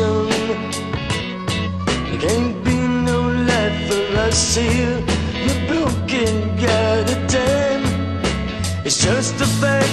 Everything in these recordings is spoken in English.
ocean. There can't be no life for us unless you broken, goddamn. It's just a fact.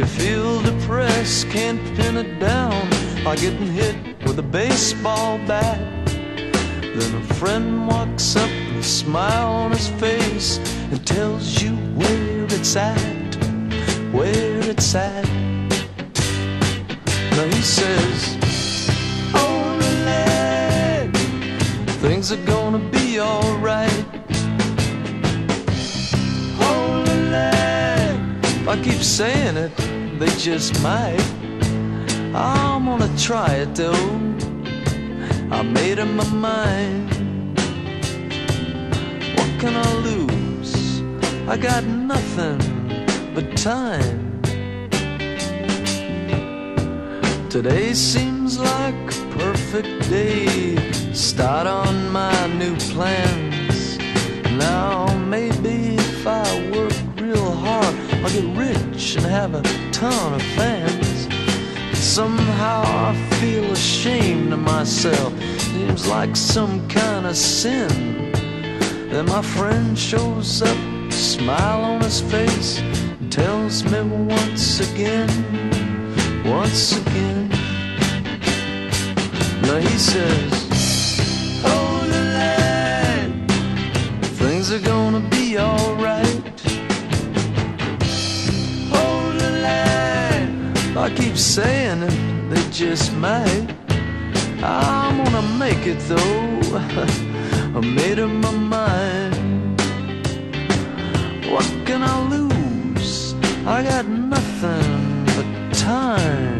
You feel depressed, can't pin it down. Like getting hit with a baseball bat. Then a friend walks up with a smile on his face And tells you where it's at, where it's at. Now he says, oh Lynette, Things are gonna be alright I keep saying it, they just might. I'm gonna try it though. I made up my mind. What can I lose? I got nothing but time. Today seems like a perfect day. Start on my new plans. Now maybe. I'll get rich and have a ton of fans. Somehow I feel ashamed of myself. Seems like some kind of sin. Then my friend shows up, smile on his face, tells me once again, once again. Now he says, I keep saying it, they just might. I'm gonna make it though. I made up my mind. What can I lose? I got nothing but time.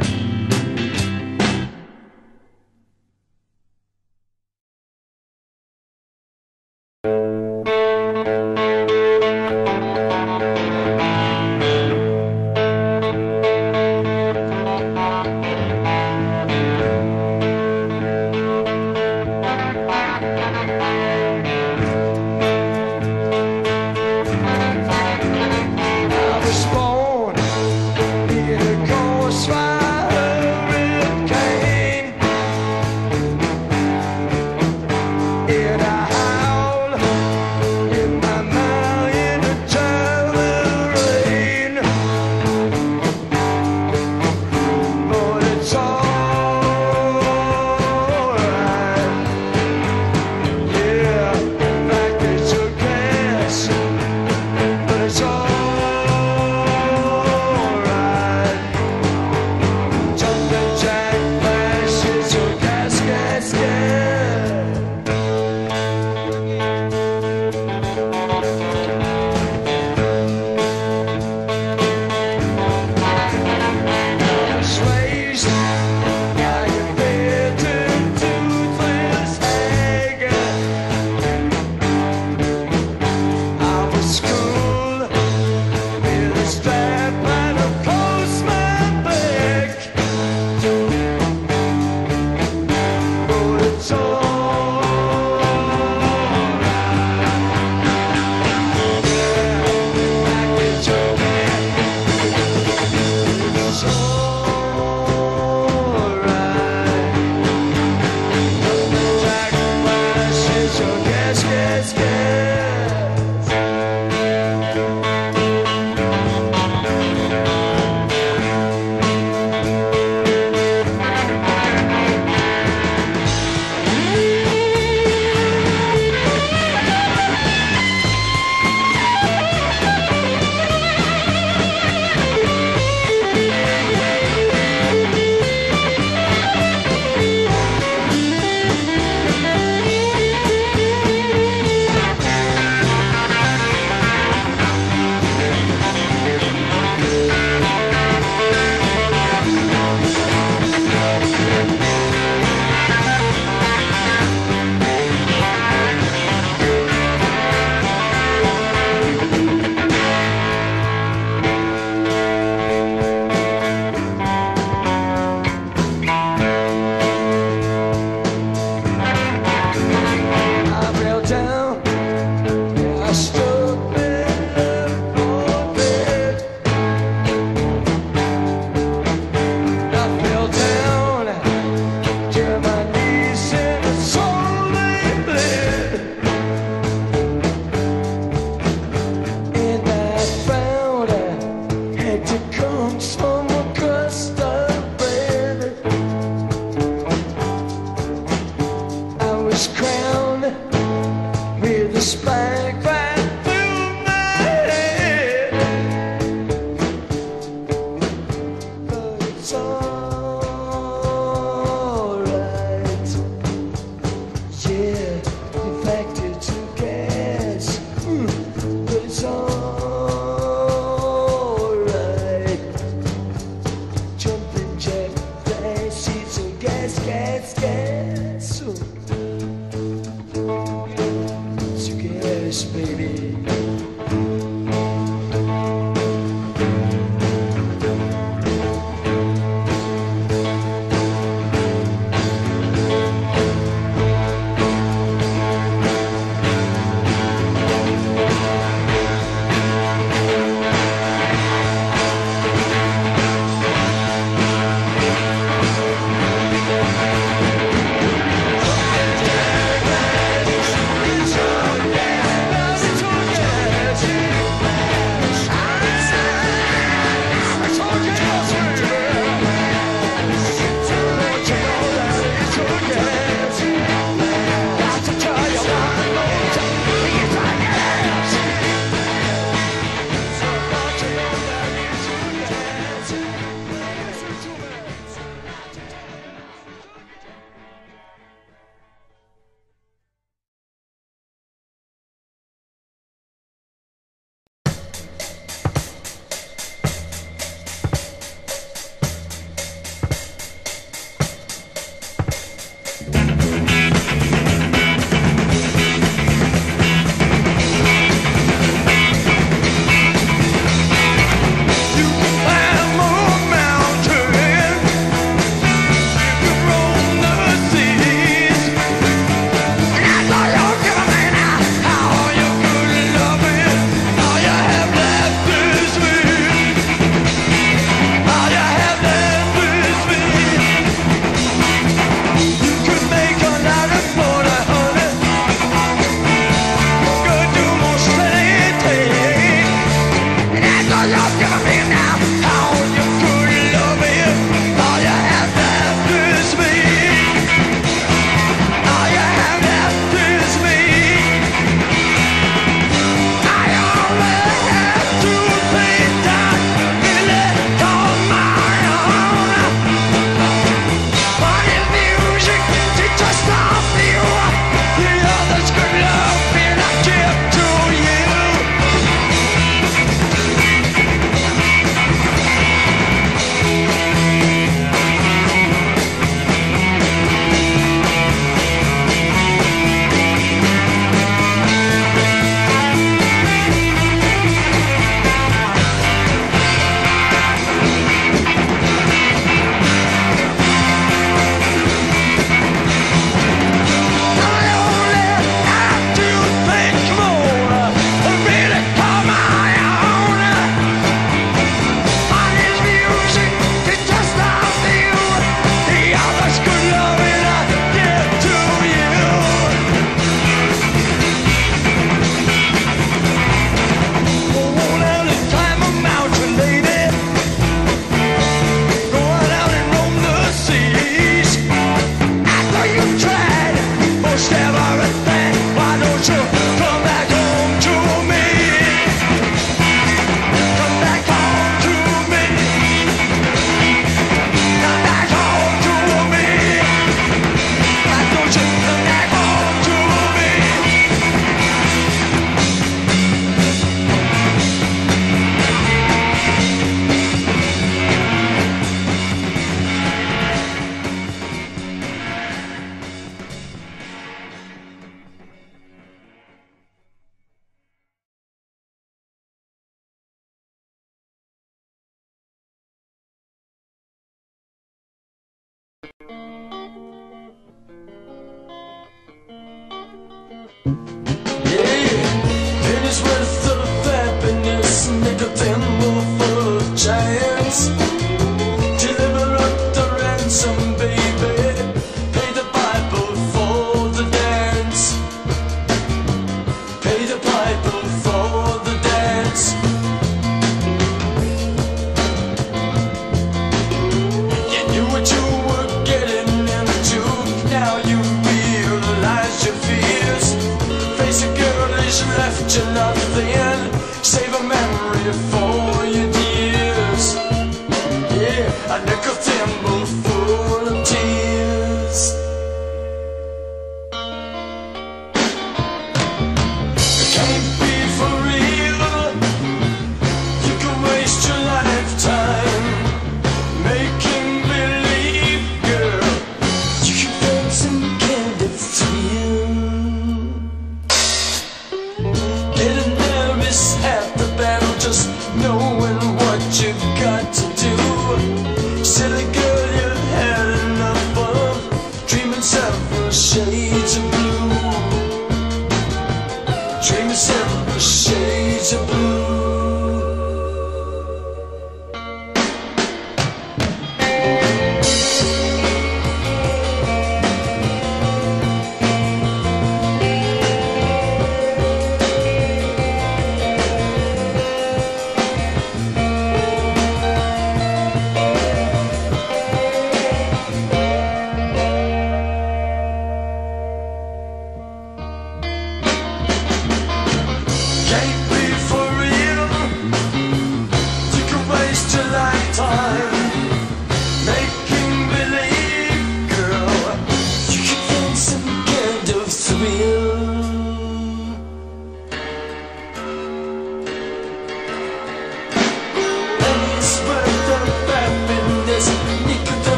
to blue.